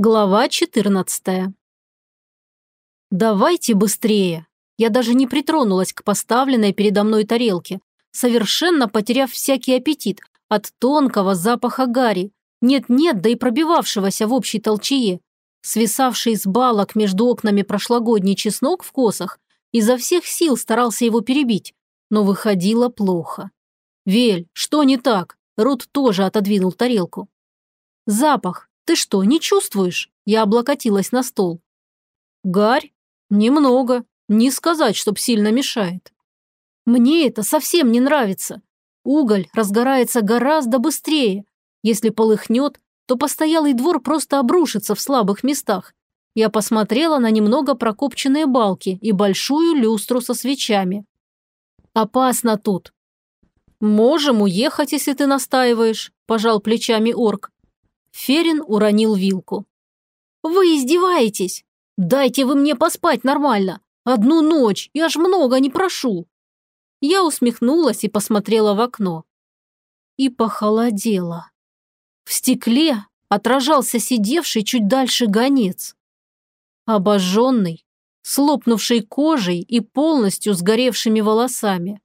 Глава 14 «Давайте быстрее!» Я даже не притронулась к поставленной передо мной тарелке, совершенно потеряв всякий аппетит от тонкого запаха гари, нет-нет, да и пробивавшегося в общей толчее. Свисавший с балок между окнами прошлогодний чеснок в косах изо всех сил старался его перебить, но выходило плохо. «Вель, что не так?» Рут тоже отодвинул тарелку. «Запах, «Ты что, не чувствуешь?» Я облокотилась на стол. «Гарь? Немного. Не сказать, чтоб сильно мешает. Мне это совсем не нравится. Уголь разгорается гораздо быстрее. Если полыхнет, то постоялый двор просто обрушится в слабых местах. Я посмотрела на немного прокопченные балки и большую люстру со свечами. Опасно тут. Можем уехать, если ты настаиваешь, пожал плечами орк. Ферин уронил вилку. «Вы издеваетесь? Дайте вы мне поспать нормально. Одну ночь, я ж много не прошу». Я усмехнулась и посмотрела в окно. И похолодело. В стекле отражался сидевший чуть дальше гонец. Обожженный, слопнувший кожей и полностью сгоревшими волосами.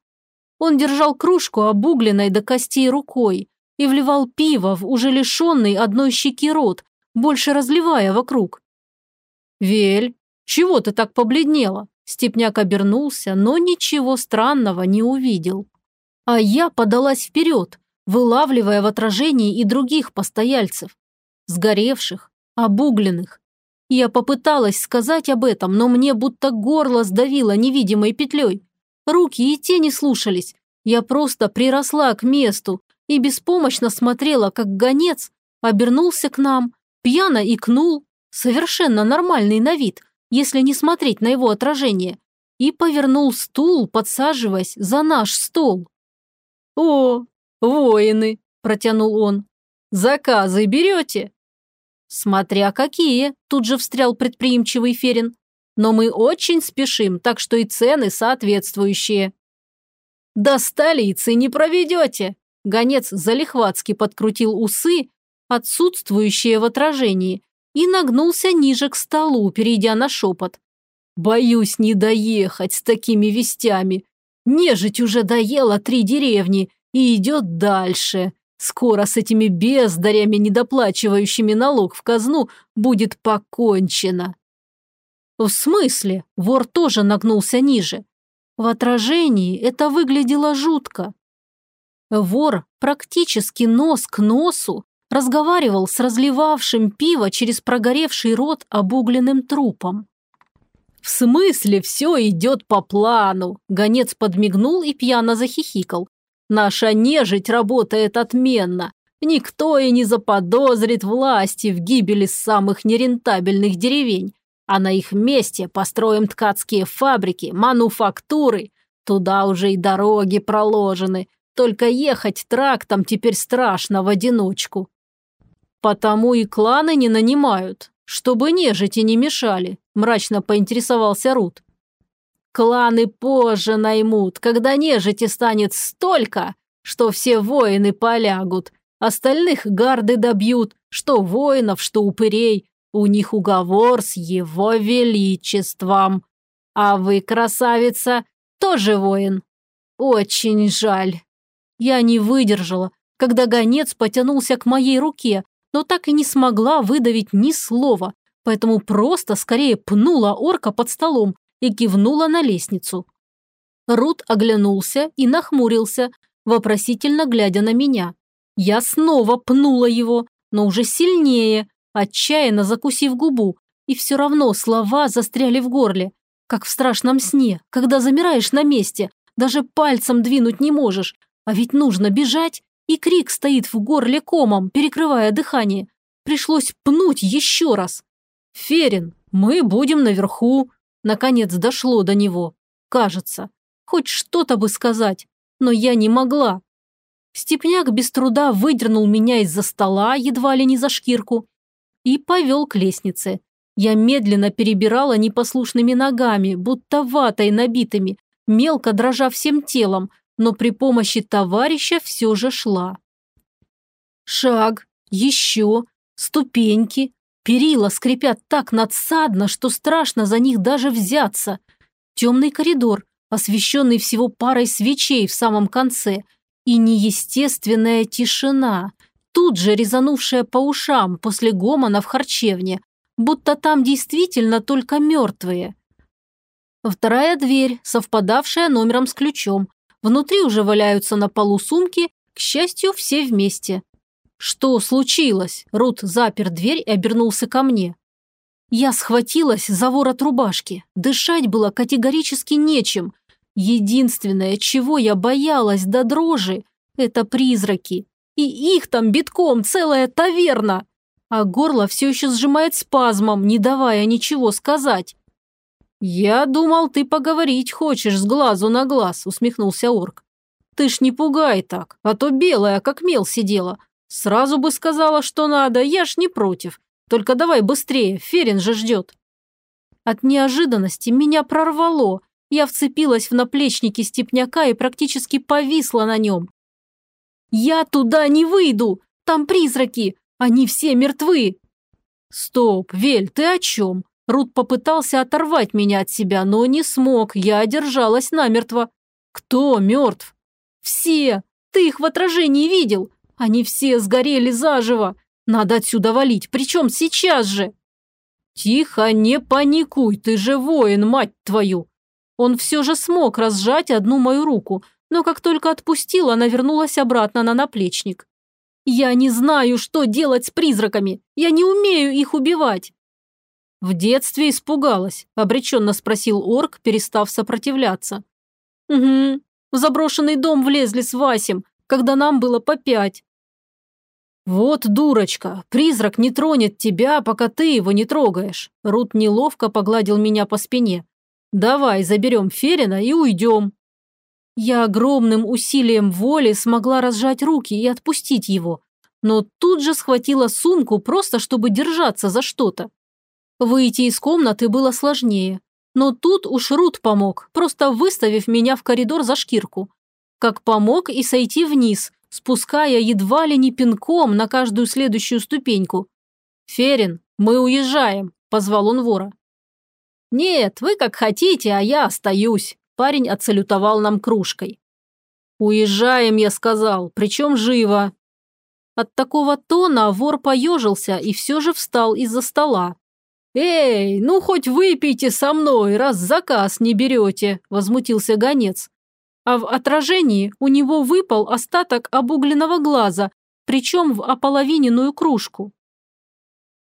Он держал кружку обугленной до костей рукой, и вливал пиво в уже лишенный одной щеки рот, больше разливая вокруг. «Вель, чего ты так побледнела?» Степняк обернулся, но ничего странного не увидел. А я подалась вперед, вылавливая в отражении и других постояльцев. Сгоревших, обугленных. Я попыталась сказать об этом, но мне будто горло сдавило невидимой петлей. Руки и те не слушались. Я просто приросла к месту, и беспомощно смотрела, как гонец обернулся к нам, пьяно икнул, совершенно нормальный на вид, если не смотреть на его отражение, и повернул стул, подсаживаясь за наш стол. «О, воины!» – протянул он. «Заказы берете?» «Смотря какие», – тут же встрял предприимчивый Ферин. «Но мы очень спешим, так что и цены соответствующие». «До столицы не проведете», Гонец залихватски подкрутил усы, отсутствующие в отражении, и нагнулся ниже к столу, перейдя на шепот. «Боюсь не доехать с такими вестями. Нежить уже доела три деревни и идет дальше. Скоро с этими бездарями, недоплачивающими налог в казну, будет покончено». «В смысле?» Вор тоже нагнулся ниже. В отражении это выглядело жутко. Вор практически нос к носу разговаривал с разливавшим пиво через прогоревший рот обугленным трупом. «В смысле все идет по плану?» Гонец подмигнул и пьяно захихикал. «Наша нежить работает отменно. Никто и не заподозрит власти в гибели самых нерентабельных деревень. А на их месте построим ткацкие фабрики, мануфактуры. Туда уже и дороги проложены. Только ехать трактом теперь страшно в одиночку. Потому и кланы не нанимают, чтобы нежити не мешали, мрачно поинтересовался Рут. Кланы позже наймут, когда нежити станет столько, что все воины полягут. Остальных гарды добьют, что воинов, что упырей. У них уговор с его величеством. А вы, красавица, тоже воин. Очень жаль. Я не выдержала, когда гонец потянулся к моей руке, но так и не смогла выдавить ни слова, поэтому просто скорее пнула орка под столом и кивнула на лестницу. Рут оглянулся и нахмурился, вопросительно глядя на меня. Я снова пнула его, но уже сильнее, отчаянно закусив губу, и все равно слова застряли в горле, как в страшном сне, когда замираешь на месте, даже пальцем двинуть не можешь, а ведь нужно бежать, и крик стоит в горле комом, перекрывая дыхание. Пришлось пнуть еще раз. «Ферин, мы будем наверху!» Наконец дошло до него. Кажется. Хоть что-то бы сказать, но я не могла. Степняк без труда выдернул меня из-за стола, едва ли не за шкирку, и повел к лестнице. Я медленно перебирала непослушными ногами, будто ватой набитыми, мелко дрожа всем телом, но при помощи товарища все же шла. Шаг, еще, ступеньки, Перила скрипят так надсадно, что страшно за них даже взяться. Темный коридор, освещенный всего парой свечей в самом конце, и неестественная тишина, тут же резанувшая по ушам после гомона в харчевне, будто там действительно только мертвые. Вторая дверь, совпадавшая номером с ключом. Внутри уже валяются на полу сумки, к счастью, все вместе. «Что случилось?» Рут запер дверь и обернулся ко мне. Я схватилась за ворот рубашки. Дышать было категорически нечем. Единственное, чего я боялась до дрожи, это призраки. И их там битком целая таверна. А горло все еще сжимает спазмом, не давая ничего сказать. «Я думал, ты поговорить хочешь с глазу на глаз», – усмехнулся орк. «Ты ж не пугай так, а то белая, как мел сидела. Сразу бы сказала, что надо, я ж не против. Только давай быстрее, Ферин же ждет». От неожиданности меня прорвало. Я вцепилась в наплечники степняка и практически повисла на нем. «Я туда не выйду! Там призраки! Они все мертвы!» «Стоп, Вель, ты о чем?» Рут попытался оторвать меня от себя, но не смог, я держалась намертво. «Кто мертв?» «Все! Ты их в отражении видел! Они все сгорели заживо! Надо отсюда валить, причем сейчас же!» «Тихо, не паникуй, ты же воин, мать твою!» Он все же смог разжать одну мою руку, но как только отпустил, она вернулась обратно на наплечник. «Я не знаю, что делать с призраками! Я не умею их убивать!» «В детстве испугалась», – обреченно спросил орк, перестав сопротивляться. «Угу, в заброшенный дом влезли с Васем, когда нам было по пять. «Вот дурочка, призрак не тронет тебя, пока ты его не трогаешь». Рут неловко погладил меня по спине. «Давай заберем Ферина и уйдем». Я огромным усилием воли смогла разжать руки и отпустить его, но тут же схватила сумку просто, чтобы держаться за что-то. Выйти из комнаты было сложнее, но тут уж Рут помог, просто выставив меня в коридор за шкирку. Как помог и сойти вниз, спуская едва ли не пинком на каждую следующую ступеньку. «Ферин, мы уезжаем», – позвал он вора. «Нет, вы как хотите, а я остаюсь», – парень отсалютовал нам кружкой. «Уезжаем», – я сказал, причем живо. От такого тона вор поежился и все же встал из-за стола. «Эй, ну хоть выпейте со мной, раз заказ не берете», – возмутился гонец а в отражении у него выпал остаток обугленного глаза, причем в ополовиненную кружку.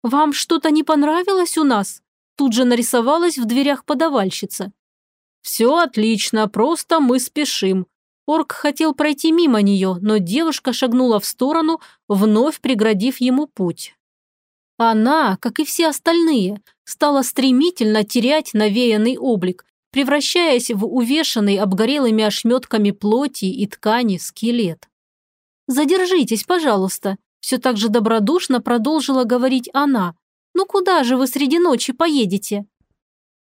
«Вам что-то не понравилось у нас?» Тут же нарисовалась в дверях подавальщица. «Все отлично, просто мы спешим». Орк хотел пройти мимо нее, но девушка шагнула в сторону, вновь преградив ему путь. Она, как и все остальные, стала стремительно терять навеянный облик, превращаясь в увешанный обгорелыми ошметками плоти и ткани скелет. «Задержитесь, пожалуйста», – все так же добродушно продолжила говорить она. «Ну куда же вы среди ночи поедете?»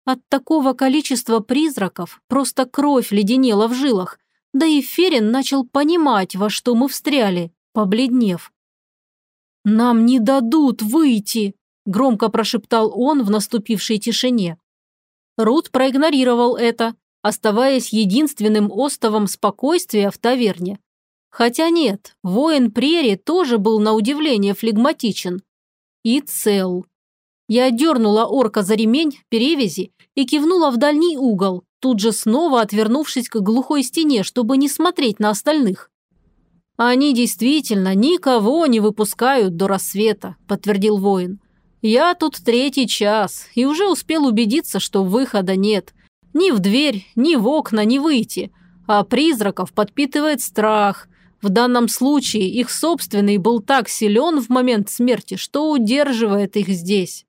От такого количества призраков просто кровь леденела в жилах, да и Ферин начал понимать, во что мы встряли, побледнев. «Нам не дадут выйти!» – громко прошептал он в наступившей тишине. Рут проигнорировал это, оставаясь единственным остовом спокойствия в таверне. Хотя нет, воин Прери тоже был на удивление флегматичен. И цел. Я дернула орка за ремень, перевязи и кивнула в дальний угол, тут же снова отвернувшись к глухой стене, чтобы не смотреть на остальных. «Они действительно никого не выпускают до рассвета», – подтвердил воин. Я тут третий час и уже успел убедиться, что выхода нет. Ни в дверь, ни в окна не выйти. А призраков подпитывает страх. В данном случае их собственный был так силен в момент смерти, что удерживает их здесь.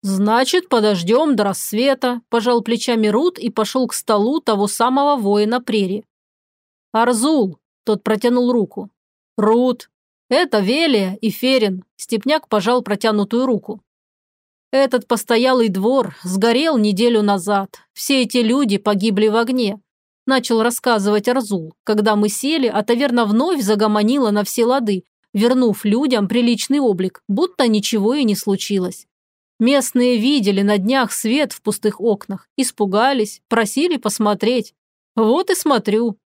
«Значит, подождем до рассвета», – пожал плечами Рут и пошел к столу того самого воина Прери. «Арзул», – тот протянул руку. «Рут, «Это Велия и Ферин», – Степняк пожал протянутую руку. «Этот постоялый двор сгорел неделю назад. Все эти люди погибли в огне», – начал рассказывать Арзул, когда мы сели, а таверна вновь загомонила на все лады, вернув людям приличный облик, будто ничего и не случилось. Местные видели на днях свет в пустых окнах, испугались, просили посмотреть. Вот и смотрю.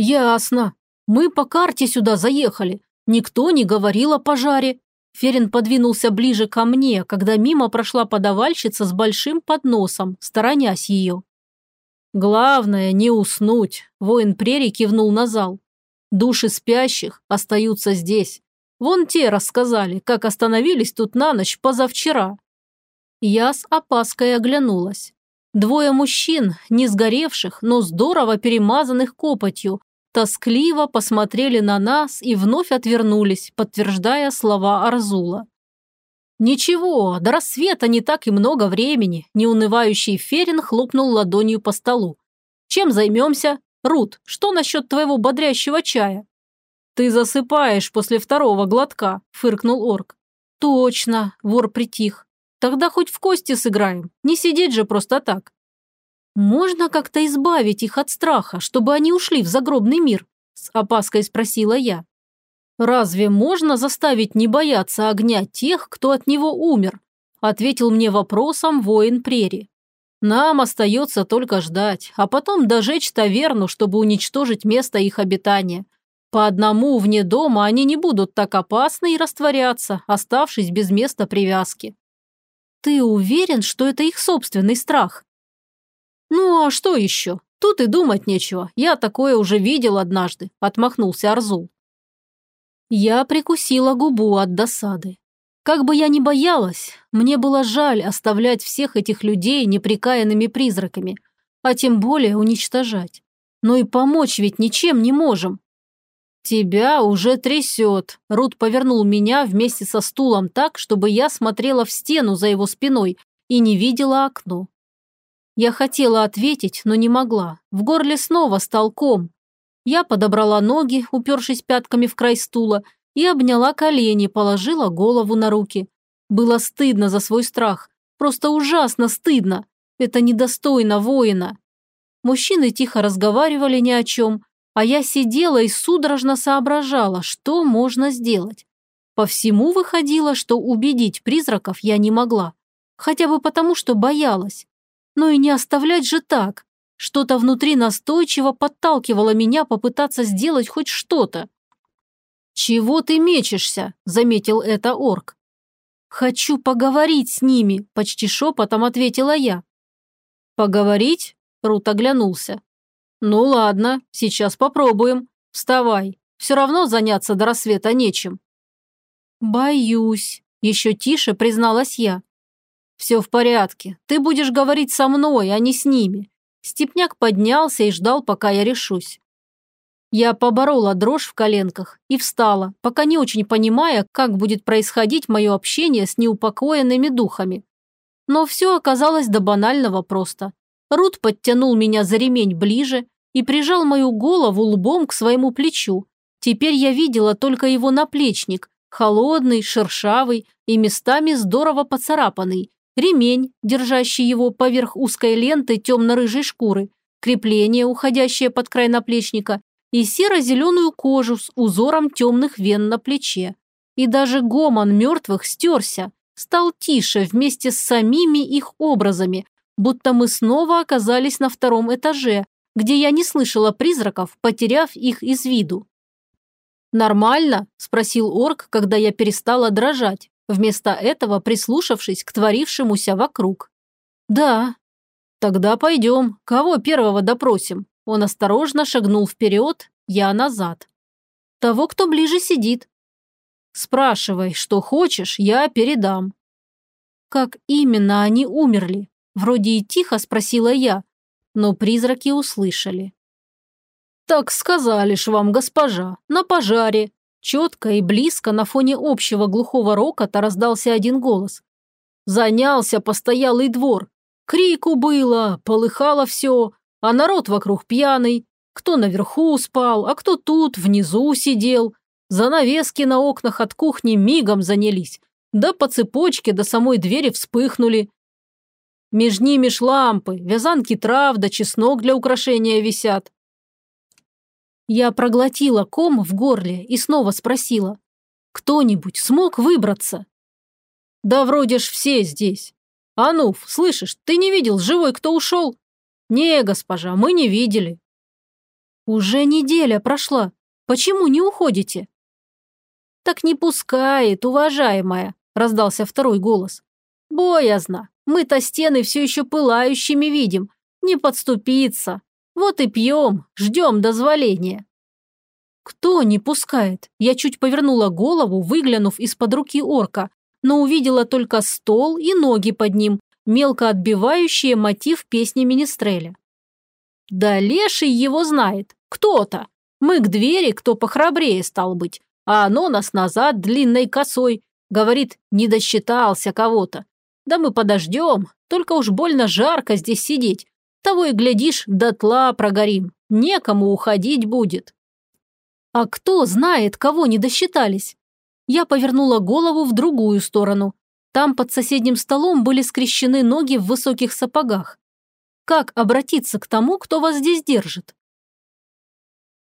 Ясно. Мы по карте сюда заехали. Никто не говорил о пожаре. Ферин подвинулся ближе ко мне, когда мимо прошла подавальщица с большим подносом, сторонясь ее. «Главное, не уснуть», – воин прерий кивнул на зал. «Души спящих остаются здесь. Вон те рассказали, как остановились тут на ночь позавчера». Я с опаской оглянулась. Двое мужчин, не сгоревших, но здорово перемазанных копотью, тоскливо посмотрели на нас и вновь отвернулись, подтверждая слова Арзула. «Ничего, до рассвета не так и много времени», – неунывающий Ферин хлопнул ладонью по столу. «Чем займемся? Рут, что насчет твоего бодрящего чая?» «Ты засыпаешь после второго глотка», – фыркнул орк. «Точно», – вор притих. «Тогда хоть в кости сыграем, не сидеть же просто так». «Можно как-то избавить их от страха, чтобы они ушли в загробный мир?» – с опаской спросила я. «Разве можно заставить не бояться огня тех, кто от него умер?» – ответил мне вопросом воин Прери. «Нам остается только ждать, а потом дожечь таверну, чтобы уничтожить место их обитания. По одному вне дома они не будут так опасны и растворяться, оставшись без места привязки». «Ты уверен, что это их собственный страх?» «Ну а что еще? Тут и думать нечего. Я такое уже видел однажды», – отмахнулся Арзул. Я прикусила губу от досады. Как бы я ни боялась, мне было жаль оставлять всех этих людей неприкаянными призраками, а тем более уничтожать. Но и помочь ведь ничем не можем. «Тебя уже трясет», – Рут повернул меня вместе со стулом так, чтобы я смотрела в стену за его спиной и не видела окно. Я хотела ответить, но не могла. В горле снова стал ком, я подобрала ноги, упершись пятками в край стула, и обняла колени, положила голову на руки. Было стыдно за свой страх. Просто ужасно стыдно. Это недостойно воина. Мужчины тихо разговаривали ни о чем, а я сидела и судорожно соображала, что можно сделать. По всему выходило, что убедить призраков я не могла. Хотя бы потому, что боялась. Но и не оставлять же так. Что-то внутри настойчиво подталкивало меня попытаться сделать хоть что-то. «Чего ты мечешься?» – заметил это орк. «Хочу поговорить с ними», – почти шепотом ответила я. «Поговорить?» – Рут оглянулся. «Ну ладно, сейчас попробуем. Вставай. Все равно заняться до рассвета нечем». «Боюсь», – еще тише призналась я. «Все в порядке. Ты будешь говорить со мной, а не с ними. Степняк поднялся и ждал, пока я решусь. Я поборола дрожь в коленках и встала, пока не очень понимая, как будет происходить мое общение с неупокоенными духами. Но все оказалось до банального просто. Рут подтянул меня за ремень ближе и прижал мою голову лбом к своему плечу. Теперь я видела только его наплечник, холодный, шершавый и местами здорово поцарапанный, ремень, держащий его поверх узкой ленты темно-рыжей шкуры, крепление, уходящее под край наплечника, и серо-зеленую кожу с узором темных вен на плече. И даже гомон мертвых стерся, стал тише вместе с самими их образами, будто мы снова оказались на втором этаже, где я не слышала призраков, потеряв их из виду. «Нормально?» – спросил орк, когда я перестала дрожать вместо этого прислушавшись к творившемуся вокруг. «Да». «Тогда пойдем. Кого первого допросим?» Он осторожно шагнул вперед, я назад. «Того, кто ближе сидит». «Спрашивай, что хочешь, я передам». «Как именно они умерли?» Вроде и тихо спросила я, но призраки услышали. «Так сказали ж вам, госпожа, на пожаре. Четко и близко на фоне общего глухого рокота раздался один голос. Занялся постоялый двор. Крику было, полыхало все, а народ вокруг пьяный. Кто наверху спал, а кто тут, внизу сидел. Занавески на окнах от кухни мигом занялись. Да по цепочке до самой двери вспыхнули. Меж ними ж лампы, вязанки трав да чеснок для украшения висят. Я проглотила ком в горле и снова спросила. Кто-нибудь смог выбраться? Да вроде ж все здесь. Ануф, слышишь, ты не видел, живой кто ушел? Не, госпожа, мы не видели. Уже неделя прошла. Почему не уходите? Так не пускает, уважаемая, раздался второй голос. Боязно. Мы-то стены все еще пылающими видим. Не подступиться. Вот и пьем, ждем дозволения. Кто не пускает? Я чуть повернула голову, выглянув из-под руки орка, но увидела только стол и ноги под ним, мелко отбивающие мотив песни Министреля. Да леший его знает. Кто-то. Мы к двери, кто похрабрее стал быть, а оно нас назад длинной косой. Говорит, не досчитался кого-то. Да мы подождем, только уж больно жарко здесь сидеть. Того и глядишь, дотла прогорим. Некому уходить будет. А кто знает, кого не досчитались? Я повернула голову в другую сторону. Там под соседним столом были скрещены ноги в высоких сапогах. Как обратиться к тому, кто вас здесь держит?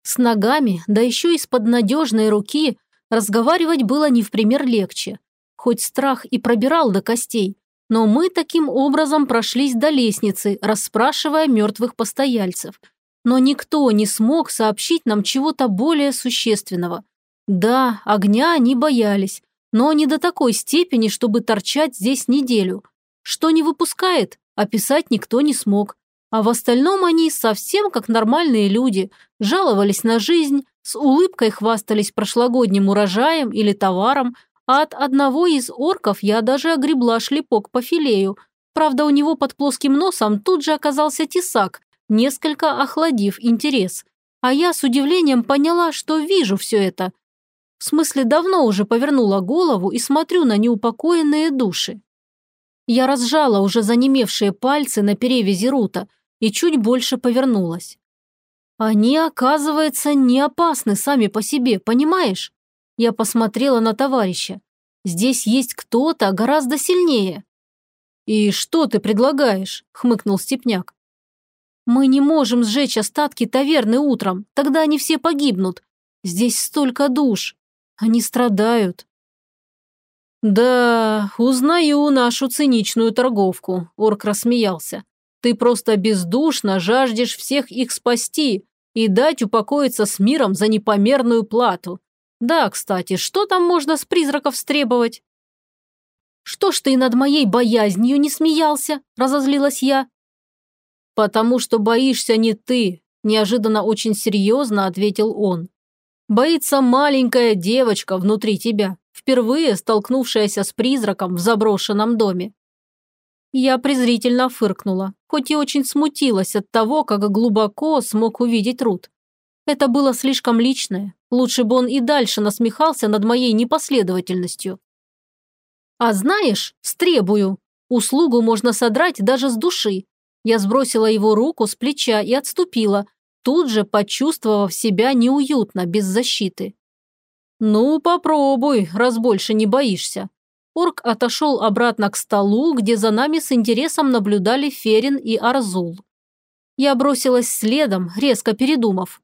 С ногами, да еще из-под надежной руки, разговаривать было не в пример легче. Хоть страх и пробирал до костей, но мы таким образом прошлись до лестницы, расспрашивая мертвых постояльцев. Но никто не смог сообщить нам чего-то более существенного. Да, огня они боялись, но не до такой степени, чтобы торчать здесь неделю. Что не выпускает, описать никто не смог. А в остальном они совсем как нормальные люди, жаловались на жизнь, с улыбкой хвастались прошлогодним урожаем или товаром, от одного из орков я даже огребла шлепок по филею. Правда, у него под плоским носом тут же оказался тесак, несколько охладив интерес. А я с удивлением поняла, что вижу все это. В смысле, давно уже повернула голову и смотрю на неупокоенные души. Я разжала уже занемевшие пальцы на перевязи рута и чуть больше повернулась. Они, оказывается, не опасны сами по себе, понимаешь? Я посмотрела на товарища. Здесь есть кто-то гораздо сильнее. «И что ты предлагаешь?» – хмыкнул Степняк. «Мы не можем сжечь остатки таверны утром, тогда они все погибнут. Здесь столько душ. Они страдают». «Да, узнаю нашу циничную торговку», – орк рассмеялся. «Ты просто бездушно жаждешь всех их спасти и дать упокоиться с миром за непомерную плату. Да, кстати, что там можно с призраков стребовать? Что ж ты над моей боязнью не смеялся? Разозлилась я. Потому что боишься не ты, неожиданно очень серьезно ответил он. Боится маленькая девочка внутри тебя, впервые столкнувшаяся с призраком в заброшенном доме. Я презрительно фыркнула, хоть и очень смутилась от того, как глубоко смог увидеть Рут. Это было слишком личное. Лучше бы он и дальше насмехался над моей непоследовательностью. А знаешь, стребую. Услугу можно содрать даже с души. Я сбросила его руку с плеча и отступила, тут же почувствовав себя неуютно, без защиты. «Ну, попробуй, раз больше не боишься». Орк отошел обратно к столу, где за нами с интересом наблюдали Ферин и Арзул. Я бросилась следом, резко передумав.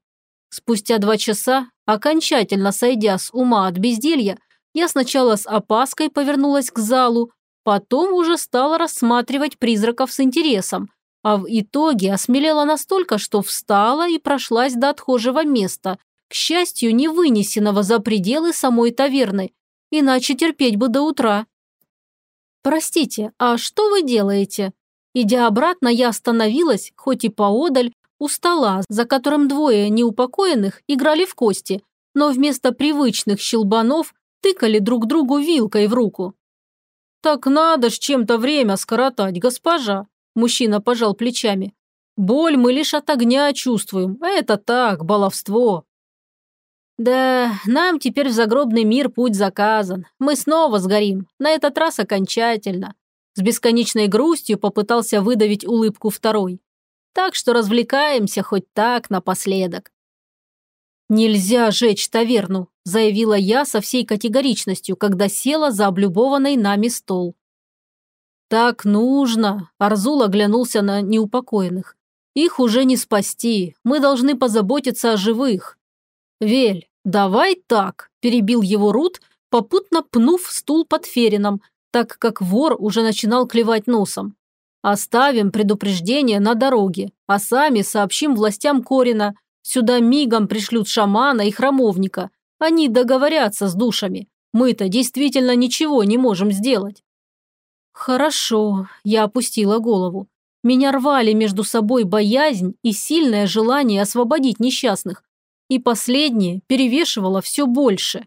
Спустя два часа, окончательно сойдя с ума от безделья, я сначала с опаской повернулась к залу, потом уже стала рассматривать призраков с интересом, а в итоге осмелела настолько, что встала и прошлась до отхожего места, к счастью, не вынесенного за пределы самой таверны, иначе терпеть бы до утра. «Простите, а что вы делаете?» Идя обратно, я остановилась, хоть и поодаль, у стола, за которым двое неупокоенных играли в кости, но вместо привычных щелбанов тыкали друг другу вилкой в руку. «Так надо ж чем-то время скоротать, госпожа», – мужчина пожал плечами. «Боль мы лишь от огня чувствуем, а это так, баловство». «Да, нам теперь в загробный мир путь заказан. Мы снова сгорим, на этот раз окончательно». С бесконечной грустью попытался выдавить улыбку второй. Так что развлекаемся хоть так напоследок. «Нельзя жечь таверну», – заявила я со всей категоричностью, когда села за облюбованный нами стол. «Так нужно», – Арзул оглянулся на неупокоенных. «Их уже не спасти, мы должны позаботиться о живых». «Вель, давай так», – перебил его Рут, попутно пнув стул под ферином, так как вор уже начинал клевать носом. Оставим предупреждение на дороге, а сами сообщим властям Корина. Сюда мигом пришлют шамана и храмовника. Они договорятся с душами. Мы-то действительно ничего не можем сделать. Хорошо, я опустила голову. Меня рвали между собой боязнь и сильное желание освободить несчастных. И последнее перевешивало все больше.